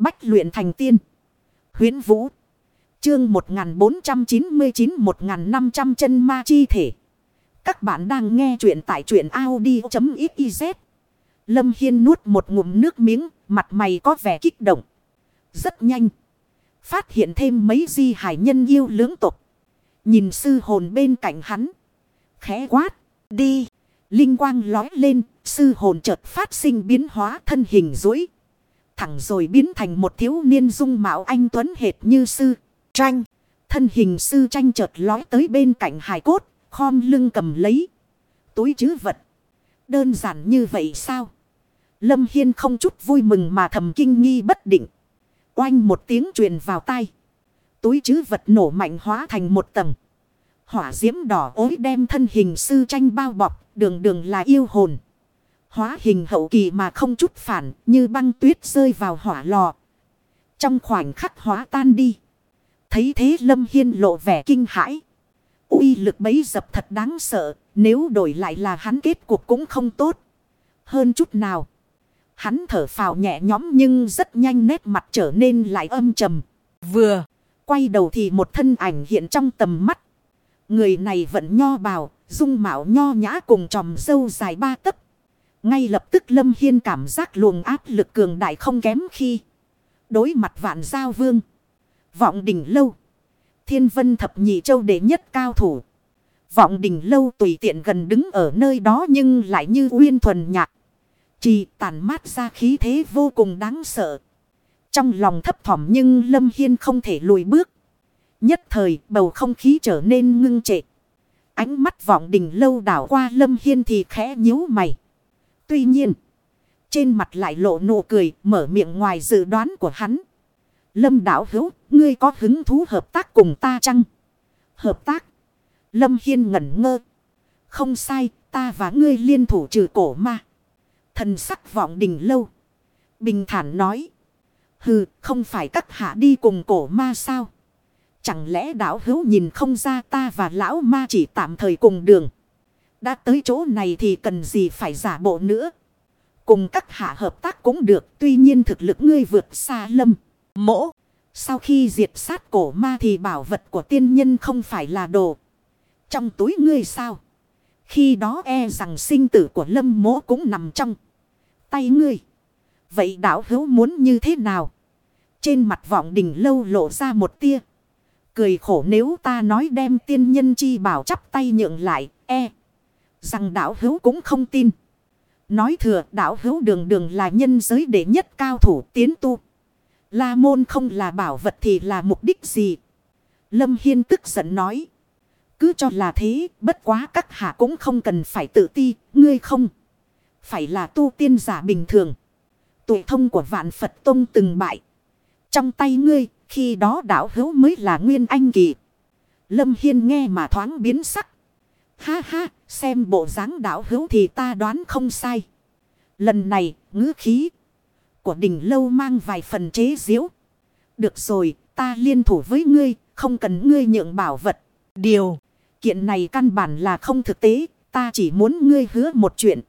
Bách luyện thành tiên. Huyến Vũ. Chương 1499-1500 chân ma chi thể. Các bạn đang nghe truyện tại truyện Audi.xyz. Lâm Hiên nuốt một ngụm nước miếng, mặt mày có vẻ kích động. Rất nhanh. Phát hiện thêm mấy di hải nhân yêu lưỡng tục. Nhìn sư hồn bên cạnh hắn. Khẽ quát. Đi. Linh quang lói lên. Sư hồn chợt phát sinh biến hóa thân hình dối. Thẳng rồi biến thành một thiếu niên dung mạo anh tuấn hệt như sư. Tranh. Thân hình sư tranh chợt lói tới bên cạnh hải cốt. Khom lưng cầm lấy. Túi chứ vật. Đơn giản như vậy sao? Lâm Hiên không chút vui mừng mà thầm kinh nghi bất định. Oanh một tiếng truyền vào tai. Túi chứ vật nổ mạnh hóa thành một tầng. Hỏa diễm đỏ ối đem thân hình sư tranh bao bọc, đường đường là yêu hồn. Hóa hình hậu kỳ mà không chút phản, như băng tuyết rơi vào hỏa lò. Trong khoảnh khắc hóa tan đi. Thấy thế Lâm Hiên lộ vẻ kinh hãi. uy lực bấy dập thật đáng sợ, nếu đổi lại là hắn kết cuộc cũng không tốt. Hơn chút nào. Hắn thở phào nhẹ nhõm nhưng rất nhanh nét mặt trở nên lại âm trầm. Vừa quay đầu thì một thân ảnh hiện trong tầm mắt. Người này vẫn nho bào, dung mạo nho nhã cùng tròm dâu dài ba tấc. Ngay lập tức Lâm Hiên cảm giác luồng áp lực cường đại không kém khi đối mặt vạn giao vương. Vọng đỉnh lâu. Thiên vân thập nhị châu đệ nhất cao thủ. Vọng đỉnh lâu tùy tiện gần đứng ở nơi đó nhưng lại như uyên thuần nhạc. Chỉ tàn mát ra khí thế vô cùng đáng sợ. Trong lòng thấp thỏm nhưng Lâm Hiên không thể lùi bước. Nhất thời, bầu không khí trở nên ngưng trệ. Ánh mắt vọng đỉnh lâu đảo qua Lâm Hiên thì khẽ nhíu mày. Tuy nhiên, trên mặt lại lộ nụ cười mở miệng ngoài dự đoán của hắn. Lâm đảo hữu, ngươi có hứng thú hợp tác cùng ta chăng? Hợp tác. Lâm Hiên ngẩn ngơ. Không sai, ta và ngươi liên thủ trừ cổ ma. Thần sắc vọng đỉnh lâu. Bình thản nói. Hừ, không phải các hạ đi cùng cổ ma sao? Chẳng lẽ đảo hữu nhìn không ra ta và lão ma chỉ tạm thời cùng đường. Đã tới chỗ này thì cần gì phải giả bộ nữa. Cùng các hạ hợp tác cũng được. Tuy nhiên thực lực ngươi vượt xa lâm. Mỗ. Sau khi diệt sát cổ ma thì bảo vật của tiên nhân không phải là đồ. Trong túi ngươi sao? Khi đó e rằng sinh tử của lâm mỗ cũng nằm trong tay ngươi. Vậy đảo hữu muốn như thế nào? Trên mặt vọng đỉnh lâu lộ ra một tia. Cười khổ nếu ta nói đem tiên nhân chi bảo chắp tay nhượng lại, e. Rằng đảo hữu cũng không tin. Nói thừa đảo hữu đường đường là nhân giới đệ nhất cao thủ tiến tu. La môn không là bảo vật thì là mục đích gì? Lâm Hiên tức giận nói. Cứ cho là thế, bất quá các hạ cũng không cần phải tự ti, ngươi không. Phải là tu tiên giả bình thường. Tụi thông của vạn Phật Tông từng bại. Trong tay ngươi, khi đó đảo hữu mới là nguyên anh kỳ. Lâm Hiên nghe mà thoáng biến sắc. Ha ha, xem bộ dáng đảo hữu thì ta đoán không sai. Lần này, ngữ khí của đỉnh lâu mang vài phần chế diễu. Được rồi, ta liên thủ với ngươi, không cần ngươi nhượng bảo vật. Điều, kiện này căn bản là không thực tế, ta chỉ muốn ngươi hứa một chuyện.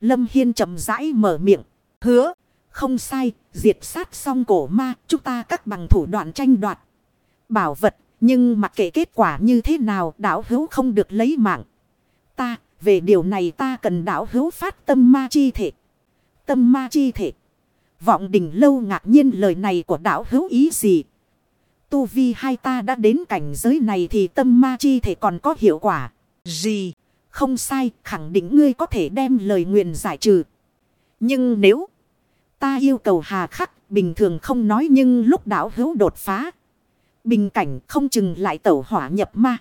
Lâm Hiên chậm rãi mở miệng, hứa, không sai, diệt sát xong cổ ma, chúng ta các bằng thủ đoạn tranh đoạt. Bảo vật, nhưng mặc kệ kết quả như thế nào, đảo hữu không được lấy mạng. Ta, về điều này ta cần đảo hữu phát tâm ma chi thể. Tâm ma chi thể. Vọng đỉnh lâu ngạc nhiên lời này của đảo hữu ý gì. Tu vi hai ta đã đến cảnh giới này thì tâm ma chi thể còn có hiệu quả. Gì? Không sai, khẳng định ngươi có thể đem lời nguyện giải trừ. Nhưng nếu ta yêu cầu hà khắc, bình thường không nói nhưng lúc đảo hữu đột phá. Bình cảnh không chừng lại tẩu hỏa nhập ma.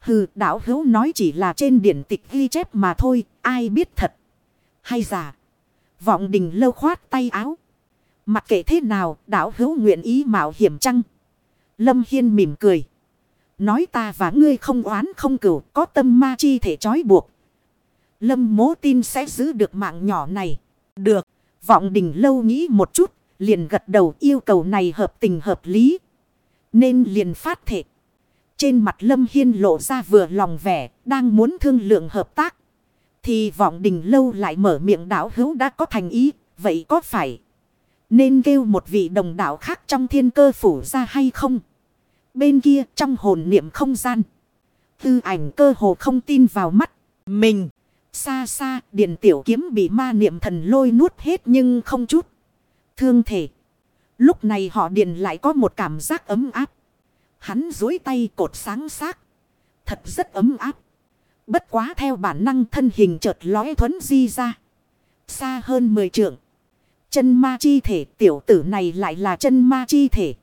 Hừ, đảo hữu nói chỉ là trên điển tịch ghi chép mà thôi, ai biết thật. Hay giả. Vọng đình lâu khoát tay áo. Mặc kệ thế nào, đảo hữu nguyện ý mạo hiểm chăng? Lâm Hiên mỉm cười. Nói ta và ngươi không oán không cửu, có tâm ma chi thể trói buộc. Lâm mố tin sẽ giữ được mạng nhỏ này. Được, vọng đình lâu nghĩ một chút, liền gật đầu yêu cầu này hợp tình hợp lý. Nên liền phát thể. Trên mặt Lâm Hiên lộ ra vừa lòng vẻ, đang muốn thương lượng hợp tác. Thì vọng đình lâu lại mở miệng đảo hữu đã có thành ý, vậy có phải Nên kêu một vị đồng đạo khác trong thiên cơ phủ ra hay không? Bên kia trong hồn niệm không gian. Tư ảnh cơ hồ không tin vào mắt. Mình. Xa xa điện tiểu kiếm bị ma niệm thần lôi nuốt hết nhưng không chút. Thương thể. Lúc này họ điền lại có một cảm giác ấm áp. Hắn dối tay cột sáng xác. Thật rất ấm áp. Bất quá theo bản năng thân hình chợt lói thuấn di ra. Xa hơn 10 trượng. Chân ma chi thể tiểu tử này lại là chân ma chi thể.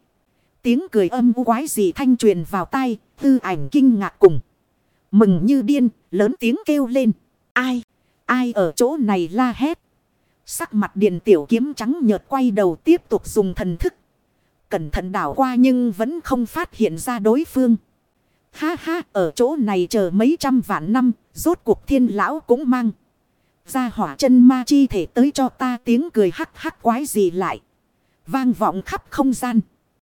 Tiếng cười âm u quái gì thanh truyền vào tai, tư ảnh kinh ngạc cùng. Mừng như điên, lớn tiếng kêu lên. Ai? Ai ở chỗ này la hét? Sắc mặt điện tiểu kiếm trắng nhợt quay đầu tiếp tục dùng thần thức. Cẩn thận đảo qua nhưng vẫn không phát hiện ra đối phương. Ha ha, ở chỗ này chờ mấy trăm vạn năm, rốt cuộc thiên lão cũng mang. Ra hỏa chân ma chi thể tới cho ta tiếng cười hắc hắc quái gì lại. Vang vọng khắp không gian.